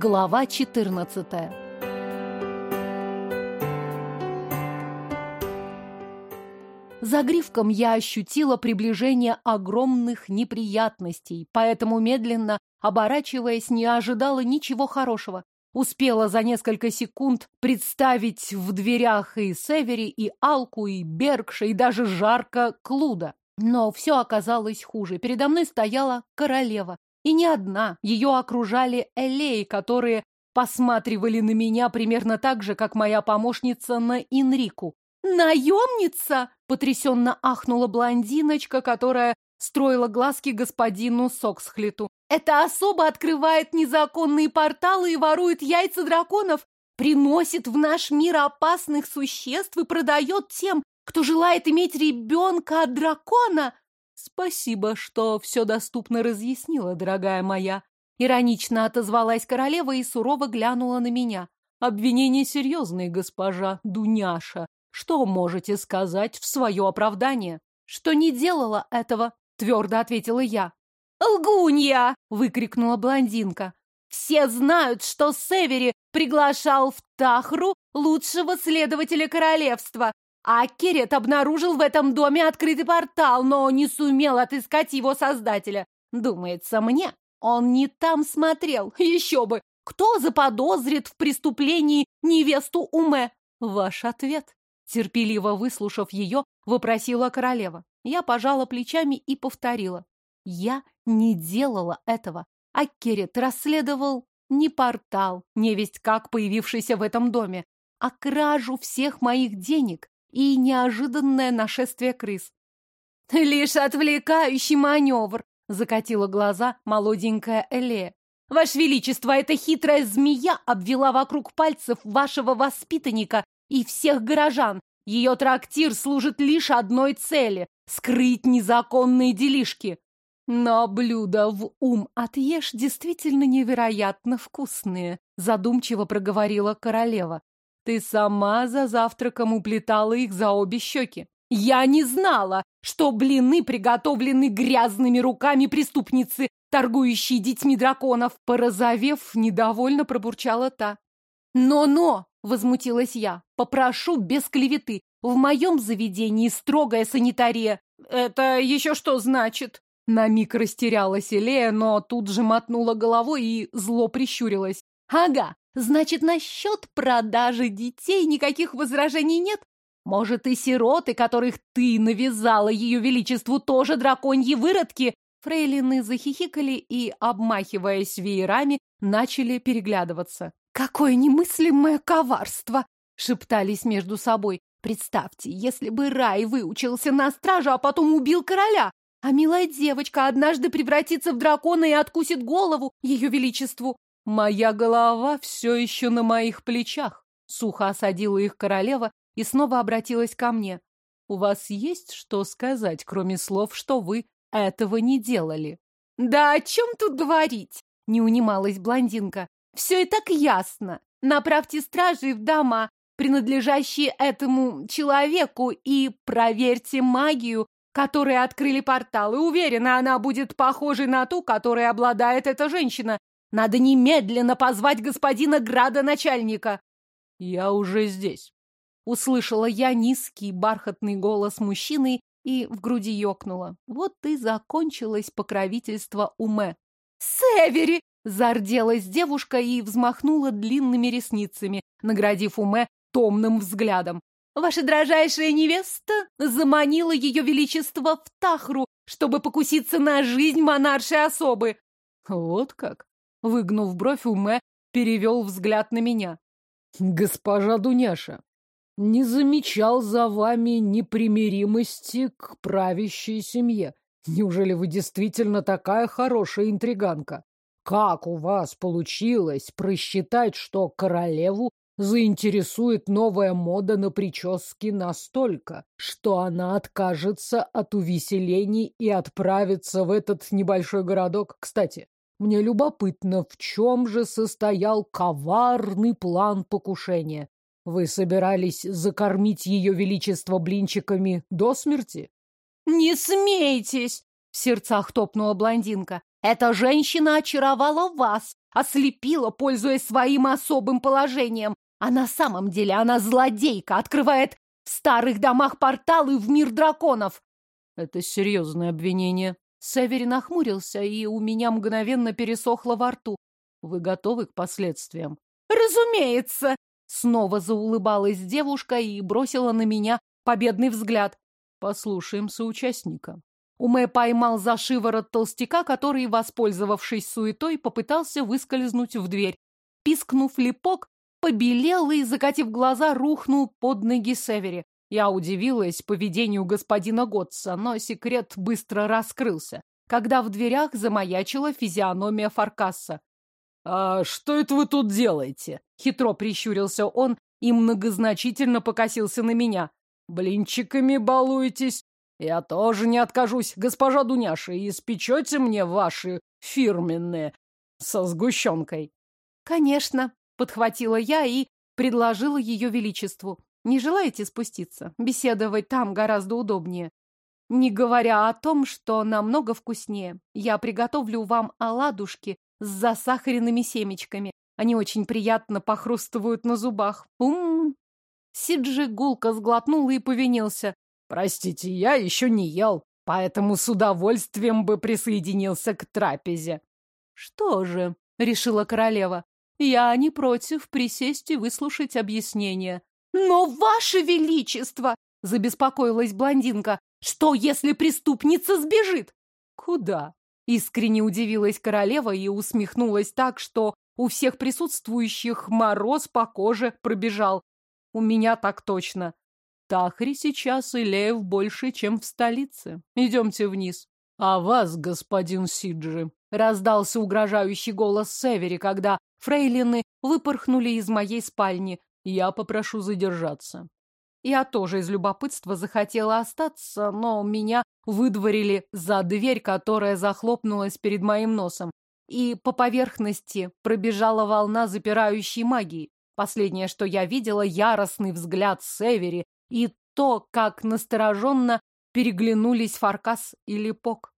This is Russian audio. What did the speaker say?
Глава 14 За гривком я ощутила приближение огромных неприятностей, поэтому медленно, оборачиваясь, не ожидала ничего хорошего. Успела за несколько секунд представить в дверях и Севери, и Алку, и Бергша, и даже жарко Клуда. Но все оказалось хуже. Передо мной стояла королева. И не одна. Ее окружали элеи, которые посматривали на меня примерно так же, как моя помощница на Инрику. «Наемница!» — потрясенно ахнула блондиночка, которая строила глазки господину Соксхлету. «Эта особа открывает незаконные порталы и ворует яйца драконов, приносит в наш мир опасных существ и продает тем, кто желает иметь ребенка от дракона!» «Спасибо, что все доступно разъяснила, дорогая моя!» Иронично отозвалась королева и сурово глянула на меня. «Обвинения серьезные, госпожа Дуняша. Что можете сказать в свое оправдание? Что не делала этого, твердо ответила я. «Лгунья!» — выкрикнула блондинка. «Все знают, что Севери приглашал в Тахру лучшего следователя королевства, а Керет обнаружил в этом доме открытый портал, но не сумел отыскать его создателя. Думается мне, он не там смотрел. Еще бы! Кто заподозрит в преступлении невесту Уме? Ваш ответ. Терпеливо выслушав ее, вопросила королева. Я пожала плечами и повторила. Я не делала этого. А Керет расследовал не портал, невесть как появившийся в этом доме, а кражу всех моих денег и неожиданное нашествие крыс. «Лишь отвлекающий маневр!» — закатила глаза молоденькая Элея. «Ваше Величество, эта хитрая змея обвела вокруг пальцев вашего воспитанника и всех горожан. Ее трактир служит лишь одной цели — скрыть незаконные делишки. Но блюда в ум отъешь действительно невероятно вкусные, задумчиво проговорила королева. Ты сама за завтраком уплетала их за обе щеки. Я не знала, что блины приготовлены грязными руками преступницы, торгующей детьми драконов. Порозовев, недовольно пробурчала та. «Но-но!» — возмутилась я. «Попрошу без клеветы. В моем заведении строгая санитария». «Это еще что значит?» На миг растерялась Элея, но тут же мотнула головой и зло прищурилась. «Ага, значит, насчет продажи детей никаких возражений нет? Может, и сироты, которых ты навязала ее величеству, тоже драконьи выродки?» Фрейлины захихикали и, обмахиваясь веерами, начали переглядываться. «Какое немыслимое коварство!» — шептались между собой. «Представьте, если бы Рай выучился на стражу, а потом убил короля, а милая девочка однажды превратится в дракона и откусит голову ее величеству. Моя голова все еще на моих плечах. Сухо осадила их королева и снова обратилась ко мне. У вас есть что сказать, кроме слов, что вы этого не делали? Да о чем тут говорить? Не унималась блондинка. Все и так ясно. Направьте стражей в дома, принадлежащие этому человеку, и проверьте магию, которая открыли порталы. Уверена, она будет похожей на ту, которой обладает эта женщина. Надо немедленно позвать господина градоначальника. Я уже здесь. Услышала я низкий бархатный голос мужчины и в груди ёкнула. Вот и закончилось покровительство Уме. «Севери!» Зарделась девушка и взмахнула длинными ресницами, наградив Уме томным взглядом. «Ваша дрожайшая невеста заманила ее величество в Тахру, чтобы покуситься на жизнь монаршей особы». «Вот как?» — выгнув бровь, Уме перевел взгляд на меня. «Госпожа Дуняша, не замечал за вами непримиримости к правящей семье. Неужели вы действительно такая хорошая интриганка?» Как у вас получилось просчитать, что королеву заинтересует новая мода на прически настолько, что она откажется от увеселений и отправится в этот небольшой городок? Кстати, мне любопытно, в чем же состоял коварный план покушения? Вы собирались закормить ее величество блинчиками до смерти? «Не смейтесь!» — в сердцах топнула блондинка. Эта женщина очаровала вас, ослепила, пользуясь своим особым положением. А на самом деле она злодейка, открывает в старых домах порталы в мир драконов. Это серьезное обвинение. Севери нахмурился, и у меня мгновенно пересохло во рту. Вы готовы к последствиям? Разумеется! Снова заулыбалась девушка и бросила на меня победный взгляд. Послушаем соучастника. Умэ поймал за шиворот толстяка, который, воспользовавшись суетой, попытался выскользнуть в дверь. Пискнув липок, побелел и, закатив глаза, рухнул под ноги Севери. Я удивилась поведению господина Готца, но секрет быстро раскрылся, когда в дверях замаячила физиономия Фаркасса. «А что это вы тут делаете?» — хитро прищурился он и многозначительно покосился на меня. «Блинчиками балуетесь? Я тоже не откажусь, госпожа Дуняша, и испечете мне ваши фирменные со сгущенкой». «Конечно», — подхватила я и предложила ее величеству. «Не желаете спуститься? Беседовать там гораздо удобнее. Не говоря о том, что намного вкуснее. Я приготовлю вам оладушки с засахаренными семечками. Они очень приятно похрустывают на зубах. Ум! Сиджи гулко сглотнул и повинился. Простите, я еще не ел, поэтому с удовольствием бы присоединился к трапезе. Что же, решила королева, я не против присесть и выслушать объяснение. Но, ваше величество, забеспокоилась блондинка, что если преступница сбежит? Куда? Искренне удивилась королева и усмехнулась так, что у всех присутствующих мороз по коже пробежал. У меня так точно. Тахри сейчас и Леев больше, чем в столице. Идемте вниз. А вас, господин Сиджи, раздался угрожающий голос Севери, когда фрейлины выпорхнули из моей спальни. Я попрошу задержаться. Я тоже из любопытства захотела остаться, но меня выдворили за дверь, которая захлопнулась перед моим носом. И по поверхности пробежала волна запирающей магии. Последнее, что я видела, яростный взгляд Севери, и то, как настороженно переглянулись Фаркас и Липок.